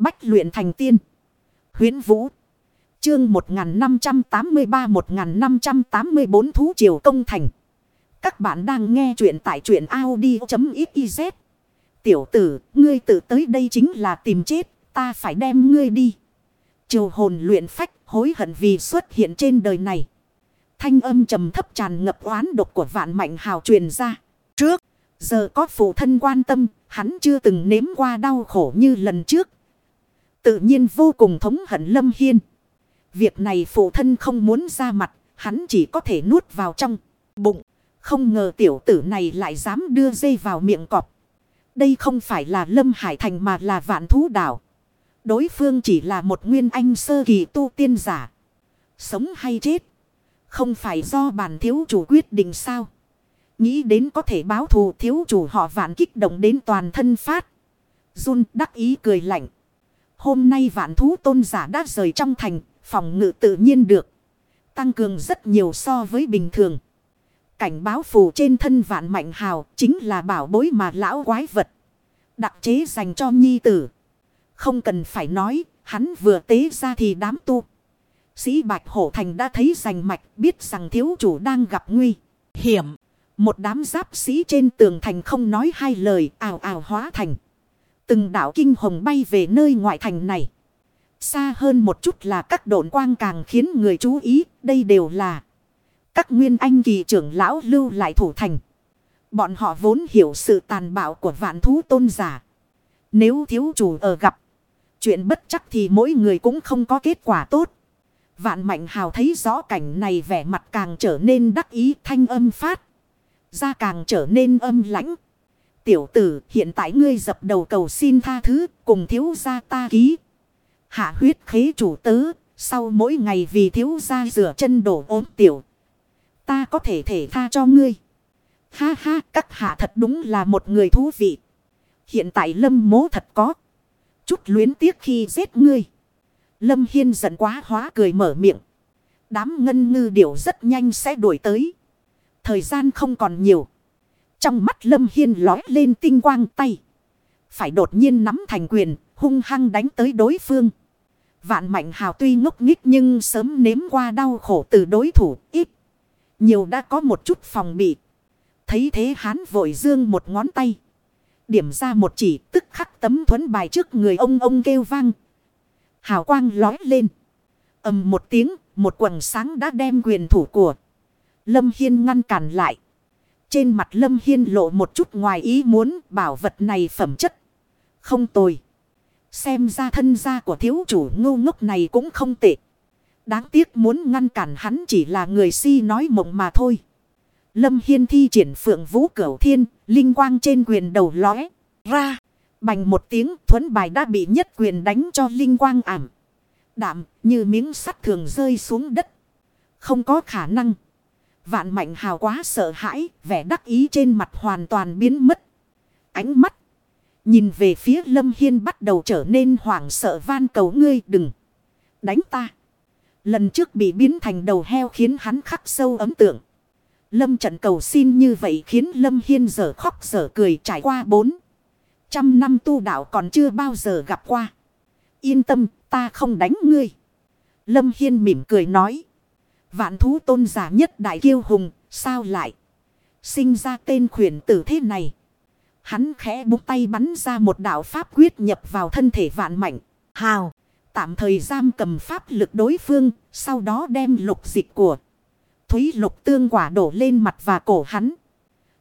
Bách luyện thành tiên. Huyến Vũ. Chương 1583-1584 Thú Triều Công Thành. Các bạn đang nghe truyện tại truyện Audi.xyz. Tiểu tử, ngươi tự tới đây chính là tìm chết, ta phải đem ngươi đi. Triều hồn luyện phách, hối hận vì xuất hiện trên đời này. Thanh âm trầm thấp tràn ngập oán độc của vạn mạnh hào truyền ra. Trước, giờ có phụ thân quan tâm, hắn chưa từng nếm qua đau khổ như lần trước. Tự nhiên vô cùng thống hận Lâm Hiên. Việc này phụ thân không muốn ra mặt, hắn chỉ có thể nuốt vào trong bụng. Không ngờ tiểu tử này lại dám đưa dây vào miệng cọp. Đây không phải là Lâm Hải Thành mà là vạn thú đảo. Đối phương chỉ là một nguyên anh sơ kỳ tu tiên giả. Sống hay chết. Không phải do bản thiếu chủ quyết định sao. Nghĩ đến có thể báo thù thiếu chủ họ vạn kích động đến toàn thân phát. run đắc ý cười lạnh. Hôm nay vạn thú tôn giả đã rời trong thành. Phòng ngự tự nhiên được. Tăng cường rất nhiều so với bình thường. Cảnh báo phù trên thân vạn mạnh hào chính là bảo bối mà lão quái vật. Đặc chế dành cho nhi tử. Không cần phải nói, hắn vừa tế ra thì đám tu. Sĩ Bạch Hổ Thành đã thấy rành mạch biết rằng thiếu chủ đang gặp nguy hiểm. Một đám giáp sĩ trên tường thành không nói hai lời ào ào hóa thành. Từng đảo kinh hồng bay về nơi ngoại thành này. Xa hơn một chút là các độn quang càng khiến người chú ý. Đây đều là các nguyên anh kỳ trưởng lão lưu lại thủ thành. Bọn họ vốn hiểu sự tàn bạo của vạn thú tôn giả. Nếu thiếu chủ ở gặp. Chuyện bất chắc thì mỗi người cũng không có kết quả tốt. Vạn mạnh hào thấy rõ cảnh này vẻ mặt càng trở nên đắc ý, thanh âm phát. Ra càng trở nên âm lãnh. Tiểu tử, hiện tại ngươi dập đầu cầu xin tha thứ, cùng thiếu gia ta ký. Hạ huyết khế chủ tớ. Sau mỗi ngày vì thiếu gia rửa chân đổ ốm tiểu. Ta có thể thể tha cho ngươi. Ha ha, các hạ thật đúng là một người thú vị. Hiện tại lâm mố thật có. Chút luyến tiếc khi giết ngươi. Lâm Hiên giận quá hóa cười mở miệng. Đám ngân ngư điểu rất nhanh sẽ đuổi tới. Thời gian không còn nhiều. Trong mắt Lâm Hiên lói lên tinh quang tay. Phải đột nhiên nắm thành quyền, hung hăng đánh tới đối phương. Vạn mạnh hào tuy ngốc nghích nhưng sớm nếm qua đau khổ từ đối thủ ít. Nhiều đã có một chút phòng bị. Thấy thế hán vội dương một ngón tay. Điểm ra một chỉ tức khắc tấm thuẫn bài trước người ông ông kêu vang. Hào quang lói lên. ầm một tiếng, một quần sáng đã đem quyền thủ của. Lâm Hiên ngăn cản lại. Trên mặt Lâm Hiên lộ một chút ngoài ý muốn bảo vật này phẩm chất. Không tồi. Xem ra thân gia của thiếu chủ ngu ngốc này cũng không tệ. Đáng tiếc muốn ngăn cản hắn chỉ là người si nói mộng mà thôi. Lâm Hiên thi triển phượng vũ cửu thiên, linh quang trên quyền đầu lóe ra. Bành một tiếng thuấn bài đã bị nhất quyền đánh cho linh quang ảm. Đạm như miếng sắt thường rơi xuống đất. Không có khả năng. Vạn mạnh hào quá sợ hãi, vẻ đắc ý trên mặt hoàn toàn biến mất. Ánh mắt. Nhìn về phía Lâm Hiên bắt đầu trở nên hoảng sợ van cầu ngươi đừng. Đánh ta. Lần trước bị biến thành đầu heo khiến hắn khắc sâu ấm tượng. Lâm trận cầu xin như vậy khiến Lâm Hiên giờ khóc giờ cười trải qua bốn. Trăm năm tu đạo còn chưa bao giờ gặp qua. Yên tâm, ta không đánh ngươi. Lâm Hiên mỉm cười nói. Vạn thú tôn giả nhất đại kiêu hùng, sao lại? Sinh ra tên khuyển tử thế này. Hắn khẽ búng tay bắn ra một đạo pháp quyết nhập vào thân thể vạn mạnh. Hào, tạm thời giam cầm pháp lực đối phương, sau đó đem lục dịch của. Thúy lục tương quả đổ lên mặt và cổ hắn.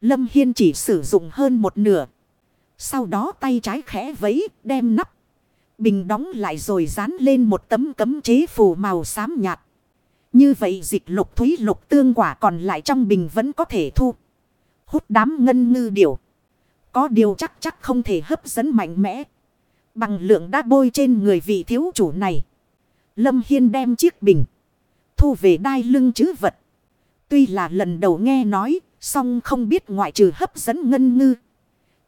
Lâm Hiên chỉ sử dụng hơn một nửa. Sau đó tay trái khẽ vẫy đem nắp. Bình đóng lại rồi dán lên một tấm cấm chế phù màu xám nhạt. Như vậy dịch lục thúy lục tương quả còn lại trong bình vẫn có thể thu. Hút đám ngân ngư điểu. Có điều chắc chắc không thể hấp dẫn mạnh mẽ. Bằng lượng đã bôi trên người vị thiếu chủ này. Lâm Hiên đem chiếc bình. Thu về đai lưng chứ vật. Tuy là lần đầu nghe nói. Song không biết ngoại trừ hấp dẫn ngân ngư.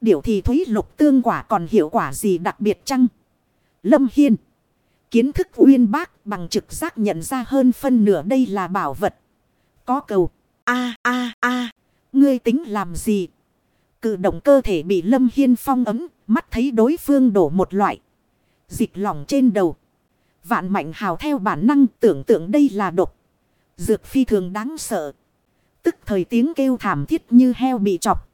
Điều thì thúy lục tương quả còn hiệu quả gì đặc biệt chăng? Lâm Hiên. Kiến thức uyên bác bằng trực giác nhận ra hơn phân nửa đây là bảo vật. Có cầu. a a a Ngươi tính làm gì? Cử động cơ thể bị Lâm Hiên phong ấm. Mắt thấy đối phương đổ một loại. Dịch lỏng trên đầu. Vạn mạnh hào theo bản năng tưởng tượng đây là độc. Dược phi thường đáng sợ. Tức thời tiếng kêu thảm thiết như heo bị chọc.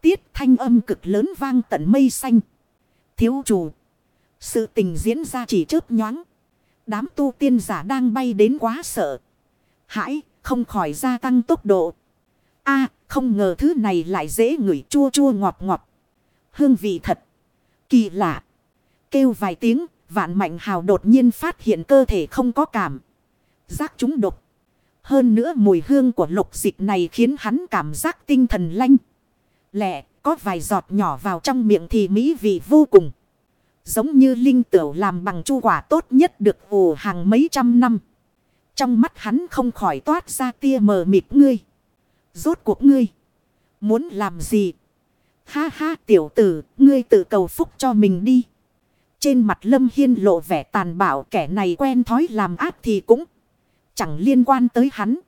Tiết thanh âm cực lớn vang tận mây xanh. Thiếu chủ. Sự tình diễn ra chỉ chớp nhoáng. Đám tu tiên giả đang bay đến quá sợ. Hãi, không khỏi gia tăng tốc độ. a không ngờ thứ này lại dễ ngửi chua chua ngọt ngọt. Hương vị thật. Kỳ lạ. Kêu vài tiếng, vạn mạnh hào đột nhiên phát hiện cơ thể không có cảm. Giác chúng độc. Hơn nữa mùi hương của lục dịch này khiến hắn cảm giác tinh thần lanh. Lẹ, có vài giọt nhỏ vào trong miệng thì mỹ vị vô cùng. Giống như linh tửu làm bằng chu quả tốt nhất được ủ hàng mấy trăm năm. Trong mắt hắn không khỏi toát ra tia mờ mịt ngươi. Rốt cuộc ngươi. Muốn làm gì? Ha ha tiểu tử, ngươi tự cầu phúc cho mình đi. Trên mặt Lâm Hiên lộ vẻ tàn bạo kẻ này quen thói làm ác thì cũng chẳng liên quan tới hắn.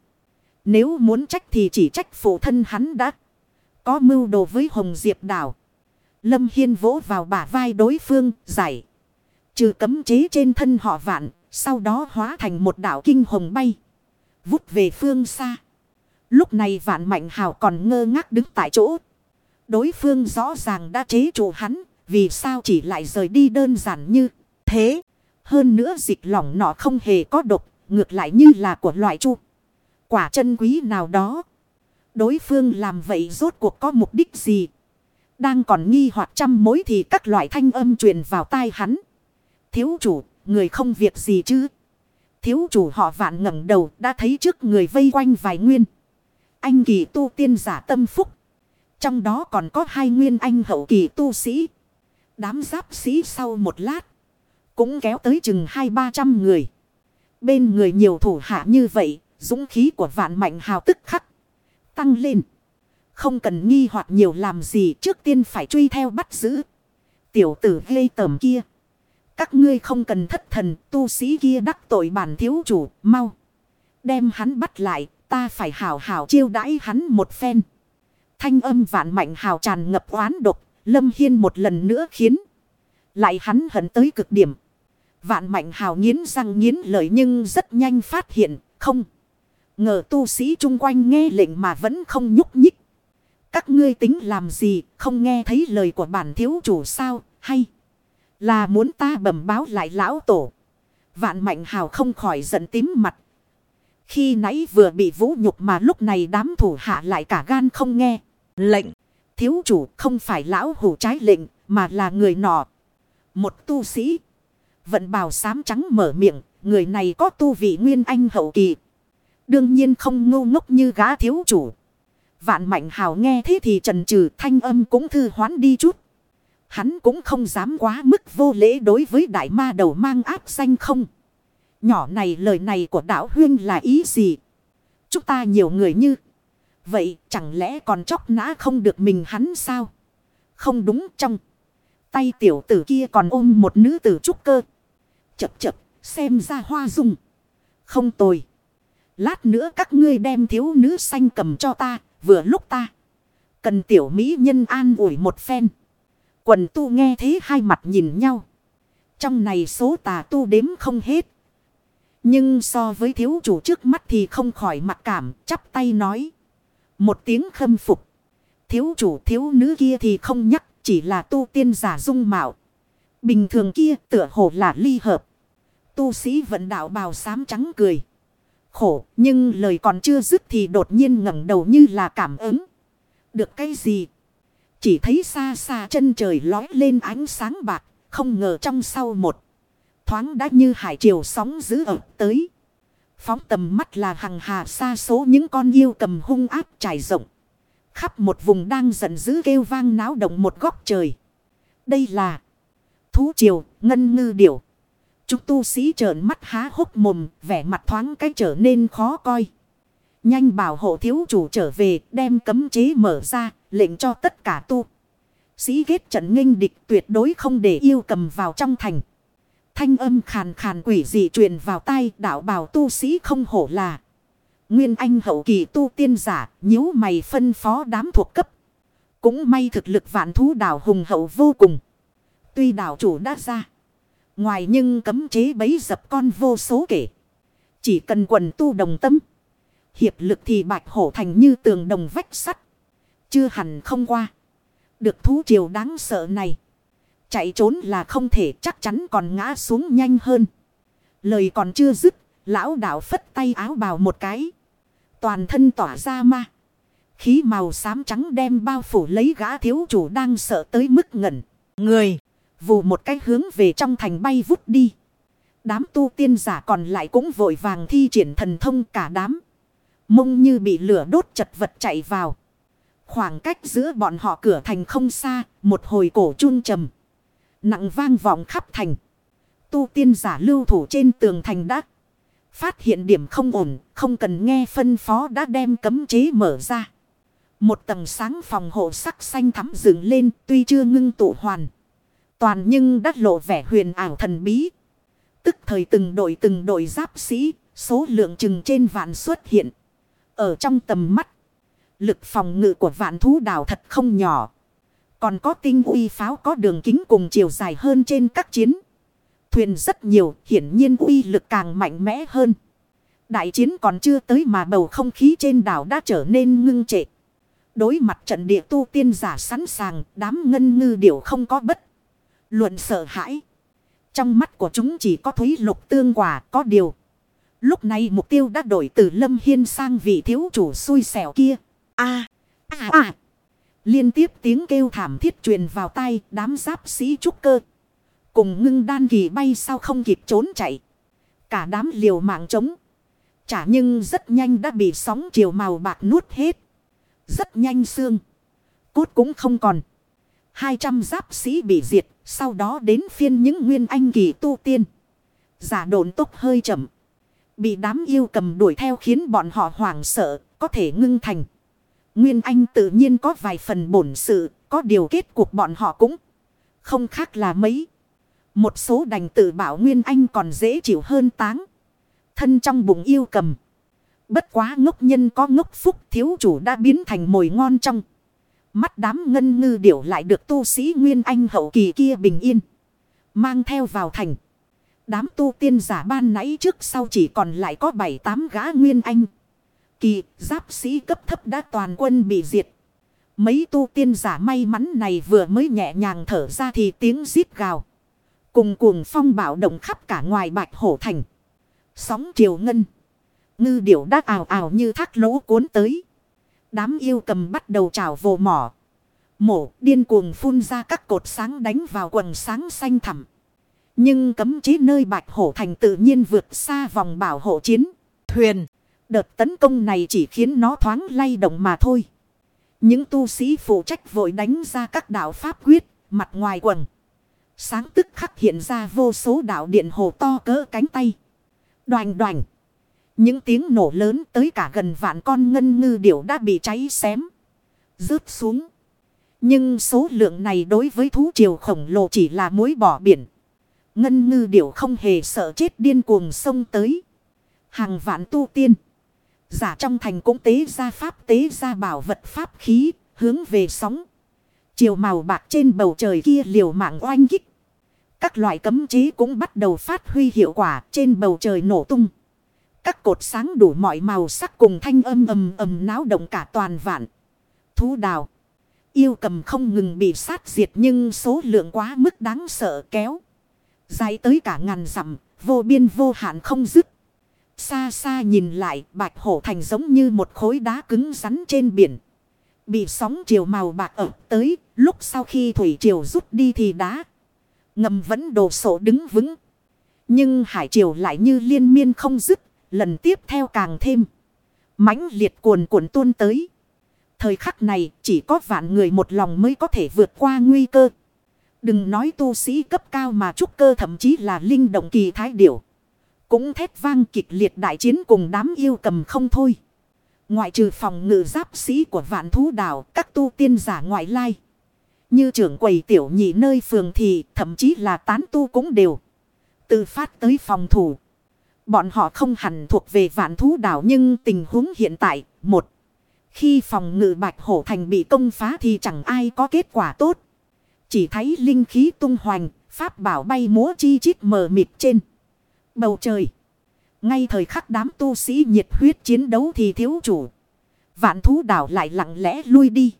Nếu muốn trách thì chỉ trách phụ thân hắn đã có mưu đồ với Hồng Diệp Đảo. Lâm Hiên vỗ vào bả vai đối phương, giải. Trừ cấm chế trên thân họ vạn, sau đó hóa thành một đảo kinh hồng bay. Vút về phương xa. Lúc này vạn mạnh hào còn ngơ ngác đứng tại chỗ. Đối phương rõ ràng đã chế trụ hắn, vì sao chỉ lại rời đi đơn giản như thế. Hơn nữa dịch lỏng nọ không hề có độc, ngược lại như là của loại chu. Quả chân quý nào đó. Đối phương làm vậy rốt cuộc có mục đích gì? Đang còn nghi hoặc trăm mối thì các loại thanh âm truyền vào tai hắn. Thiếu chủ, người không việc gì chứ? Thiếu chủ họ vạn ngẩng đầu đã thấy trước người vây quanh vài nguyên. Anh kỳ tu tiên giả tâm phúc. Trong đó còn có hai nguyên anh hậu kỳ tu sĩ. Đám giáp sĩ sau một lát. Cũng kéo tới chừng hai ba trăm người. Bên người nhiều thủ hạ như vậy. Dũng khí của vạn mạnh hào tức khắc. Tăng lên. Không cần nghi hoặc nhiều làm gì trước tiên phải truy theo bắt giữ. Tiểu tử gây tầm kia. Các ngươi không cần thất thần, tu sĩ kia đắc tội bản thiếu chủ, mau. Đem hắn bắt lại, ta phải hảo hảo chiêu đãi hắn một phen. Thanh âm vạn mạnh hào tràn ngập oán độc. Lâm Hiên một lần nữa khiến. Lại hắn hận tới cực điểm. Vạn mạnh hào nghiến răng nghiến lợi nhưng rất nhanh phát hiện. Không. Ngờ tu sĩ chung quanh nghe lệnh mà vẫn không nhúc nhích. Các ngươi tính làm gì, không nghe thấy lời của bản thiếu chủ sao, hay. Là muốn ta bẩm báo lại lão tổ. Vạn mạnh hào không khỏi giận tím mặt. Khi nãy vừa bị vũ nhục mà lúc này đám thủ hạ lại cả gan không nghe. Lệnh. Thiếu chủ không phải lão hủ trái lệnh, mà là người nọ. Một tu sĩ. Vận bào sám trắng mở miệng. Người này có tu vị nguyên anh hậu kỳ. Đương nhiên không ngu ngốc như gã thiếu chủ. Vạn mạnh hào nghe thế thì trần trừ, thanh âm cũng thư hoán đi chút. Hắn cũng không dám quá mức vô lễ đối với đại ma đầu mang áp danh không. Nhỏ này, lời này của đạo huyên là ý gì? Chúng ta nhiều người như. Vậy, chẳng lẽ còn chóc nã không được mình hắn sao? Không đúng trong. Tay tiểu tử kia còn ôm một nữ tử trúc cơ. Chập chập, xem ra hoa dung. Không tồi. Lát nữa các ngươi đem thiếu nữ xanh cầm cho ta. Vừa lúc ta. Cần tiểu mỹ nhân an ủi một phen. Quần tu nghe thế hai mặt nhìn nhau. Trong này số tà tu đếm không hết. Nhưng so với thiếu chủ trước mắt thì không khỏi mặc cảm, chắp tay nói. Một tiếng khâm phục. Thiếu chủ thiếu nữ kia thì không nhắc, chỉ là tu tiên giả dung mạo. Bình thường kia tựa hồ là ly hợp. Tu sĩ vận đạo bào xám trắng cười. Khổ, nhưng lời còn chưa dứt thì đột nhiên ngẩng đầu như là cảm ứng. Được cái gì? Chỉ thấy xa xa chân trời lói lên ánh sáng bạc, không ngờ trong sau một. Thoáng đã như hải triều sóng dữ ập tới. Phóng tầm mắt là hằng hà xa số những con yêu cầm hung áp trải rộng. Khắp một vùng đang giận dữ kêu vang náo động một góc trời. Đây là thú triều, ngân ngư điểu. Chúng tu sĩ trợn mắt há hốc mồm, vẻ mặt thoáng cái trở nên khó coi. Nhanh bảo hộ thiếu chủ trở về, đem cấm chế mở ra, lệnh cho tất cả tu. Sĩ ghét trận nghênh địch tuyệt đối không để yêu cầm vào trong thành. Thanh âm khàn khàn quỷ dị truyền vào tay đạo bào tu sĩ không hổ là. Nguyên anh hậu kỳ tu tiên giả, nhíu mày phân phó đám thuộc cấp. Cũng may thực lực vạn thú đảo hùng hậu vô cùng. Tuy đảo chủ đã ra. Ngoài nhưng cấm chế bấy dập con vô số kể. Chỉ cần quần tu đồng tâm. Hiệp lực thì bạch hổ thành như tường đồng vách sắt. Chưa hẳn không qua. Được thú triều đáng sợ này. Chạy trốn là không thể, chắc chắn còn ngã xuống nhanh hơn. Lời còn chưa dứt. Lão đạo phất tay áo bào một cái. Toàn thân tỏa ra ma. Khí màu xám trắng đem bao phủ lấy gã thiếu chủ đang sợ tới mức ngẩn. Người. Vù một cái hướng về trong thành bay vút đi. Đám tu tiên giả còn lại cũng vội vàng thi triển thần thông cả đám. Mông như bị lửa đốt chật vật chạy vào. Khoảng cách giữa bọn họ cửa thành không xa, một hồi cổ chun trầm. Nặng vang vọng khắp thành. Tu tiên giả lưu thủ trên tường thành đắc. Phát hiện điểm không ổn, không cần nghe phân phó đã đem cấm chế mở ra. Một tầng sáng phòng hộ sắc xanh thắm dựng lên tuy chưa ngưng tụ hoàn. Toàn nhưng đã lộ vẻ huyền ảo thần bí. Tức thời từng đội từng đội giáp sĩ, số lượng chừng trên vạn xuất hiện. Ở trong tầm mắt, lực phòng ngự của vạn thú đảo thật không nhỏ. Còn có tinh uy pháo có đường kính cùng chiều dài hơn trên các chiến. Thuyền rất nhiều, hiển nhiên uy lực càng mạnh mẽ hơn. Đại chiến còn chưa tới mà bầu không khí trên đảo đã trở nên ngưng trệ. Đối mặt trận địa tu tiên giả sẵn sàng, đám ngân ngư điểu không có bất. Luận sợ hãi. Trong mắt của chúng chỉ có thúy lục tương quả, có điều. Lúc này mục tiêu đã đổi từ Lâm Hiên sang vị thiếu chủ xui xẻo kia. a a a Liên tiếp tiếng kêu thảm thiết truyền vào tay đám giáp sĩ trúc cơ. Cùng ngưng đan kỳ bay sao không kịp trốn chạy. Cả đám liều mạng trống. Chả nhưng rất nhanh đã bị sóng chiều màu bạc nuốt hết. Rất nhanh xương. Cốt cũng không còn. 200 giáp sĩ bị diệt. Sau đó đến phiên những nguyên anh kỳ tu tiên. Giả độn tốc hơi chậm. Bị đám yêu cầm đuổi theo khiến bọn họ hoảng sợ. Có thể ngưng thành. Nguyên anh tự nhiên có vài phần bổn sự. Có điều kết cuộc bọn họ cũng không khác là mấy. Một số đành tự bảo Nguyên Anh còn dễ chịu hơn táng. Thân trong bụng yêu cầm. Bất quá ngốc nhân có ngốc phúc, thiếu chủ đã biến thành mồi ngon trong. Mắt đám ngân ngư điểu lại được tu sĩ Nguyên Anh hậu kỳ kia bình yên. Mang theo vào thành. Đám tu tiên giả ban nãy trước sau chỉ còn lại có 7-8 gã Nguyên Anh. Kỳ, giáp sĩ cấp thấp đã toàn quân bị diệt. Mấy tu tiên giả may mắn này vừa mới nhẹ nhàng thở ra thì tiếng rít gào. Cùng cuồng phong bạo động khắp cả ngoài bạch hổ thành. Sóng triều ngân. Ngư điểu đã ào ào như thác lỗ cuốn tới. Đám yêu cầm bắt đầu trào vồ mỏ. Mổ, điên cuồng phun ra các cột sáng đánh vào quần sáng xanh thẳm. Nhưng cấm chế nơi bạch hổ thành tự nhiên vượt xa vòng bảo hộ chiến. Thuyền. Đợt tấn công này chỉ khiến nó thoáng lay động mà thôi. Những tu sĩ phụ trách vội đánh ra các đạo pháp quyết. Mặt ngoài quần. Sáng tức khắc hiện ra vô số đạo điện hồ to cỡ cánh tay. Đoành đoành. Những tiếng nổ lớn tới cả gần vạn con ngân ngư điểu đã bị cháy xém. Rớt xuống. Nhưng số lượng này đối với thú triều khổng lồ chỉ là mối bỏ biển. Ngân ngư điểu không hề sợ chết điên cuồng sông tới. Hàng vạn tu tiên. Giả trong thành cũng tế ra pháp, tế ra bảo vật pháp khí, hướng về sóng. Chiều màu bạc trên bầu trời kia liều mạng oanh kích. Các loại cấm chế cũng bắt đầu phát huy hiệu quả trên bầu trời nổ tung. Các cột sáng đủ mọi màu sắc cùng thanh âm ầm ầm náo động cả toàn vạn. Thú đào. Yêu cầm không ngừng bị sát diệt nhưng số lượng quá mức đáng sợ kéo. Dài tới cả ngàn dặm, vô biên vô hạn không dứt. Xa xa nhìn lại, bạch hổ thành giống như một khối đá cứng rắn trên biển. Bị sóng chiều màu bạc ập tới, lúc sau khi thủy triều rút đi thì đá. Ngầm vẫn đồ sổ đứng vững. Nhưng hải triều lại như liên miên không dứt, lần tiếp theo càng thêm. mãnh liệt cuồn cuộn tuôn tới. Thời khắc này chỉ có vạn người một lòng mới có thể vượt qua nguy cơ. Đừng nói tu sĩ cấp cao mà trúc cơ thậm chí là linh động kỳ thái điểu. Cũng thét vang kịch liệt đại chiến cùng đám yêu cầm không thôi. Ngoại trừ phòng ngự giáp sĩ của vạn thú đảo, các tu tiên giả ngoại lai. Như trưởng quầy tiểu nhị nơi phường thì thậm chí là tán tu cũng đều. từ phát tới phòng thủ. Bọn họ không hẳn thuộc về vạn thú đảo nhưng tình huống hiện tại, một. Khi phòng ngự bạch hổ thành bị công phá thì chẳng ai có kết quả tốt. Chỉ thấy linh khí tung hoành, Pháp bảo bay múa chi chít mờ mịt trên. Bầu trời. Ngay thời khắc đám tu sĩ nhiệt huyết chiến đấu thì thiếu chủ. Vạn thú đảo lại lặng lẽ lui đi.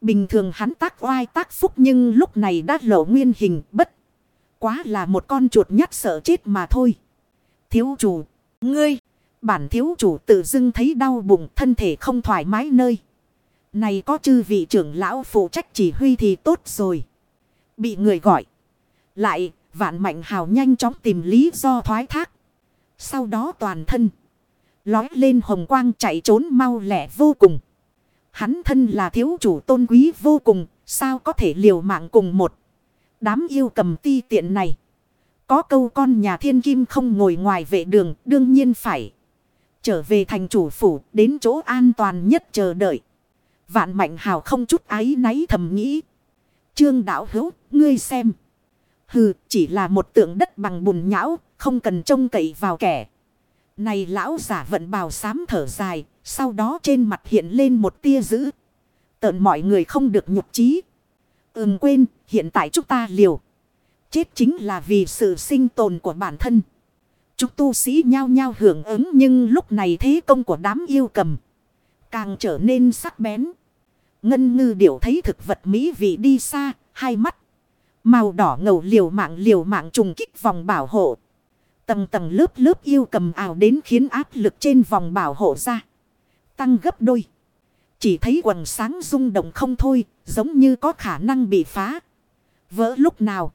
Bình thường hắn tác oai tác phúc nhưng lúc này đã lộ nguyên hình bất. Quá là một con chuột nhắt sợ chết mà thôi. Thiếu chủ, ngươi, bản thiếu chủ tự dưng thấy đau bụng thân thể không thoải mái nơi. Này có chư vị trưởng lão phụ trách chỉ huy thì tốt rồi. Bị người gọi. Lại, vạn mạnh hào nhanh chóng tìm lý do thoái thác. Sau đó toàn thân. Lói lên hồng quang chạy trốn mau lẹ vô cùng. Hắn thân là thiếu chủ tôn quý vô cùng. Sao có thể liều mạng cùng một. Đám yêu cầm ti tiện này. Có câu con nhà thiên kim không ngồi ngoài vệ đường. Đương nhiên phải. Trở về thành chủ phủ. Đến chỗ an toàn nhất chờ đợi. Vạn mạnh hào không chút ái náy thầm nghĩ. Trương đạo hữu, ngươi xem. Hừ, chỉ là một tượng đất bằng bùn nhão, không cần trông cậy vào kẻ. Này lão giả vận bào sám thở dài, sau đó trên mặt hiện lên một tia dữ. Tợn mọi người không được nhục trí. Ừm quên, hiện tại chúng ta liều. Chết chính là vì sự sinh tồn của bản thân. Chúng tu sĩ nhao nhao hưởng ứng nhưng lúc này thế công của đám yêu cầm. Càng trở nên sắc bén. Ngân ngư điểu thấy thực vật mỹ vị đi xa, hai mắt. Màu đỏ ngầu liều mạng liều mạng trùng kích vòng bảo hộ. Tầng tầng lớp lớp yêu cầm ảo đến khiến áp lực trên vòng bảo hộ ra. Tăng gấp đôi. Chỉ thấy quần sáng rung động không thôi, giống như có khả năng bị phá. Vỡ lúc nào.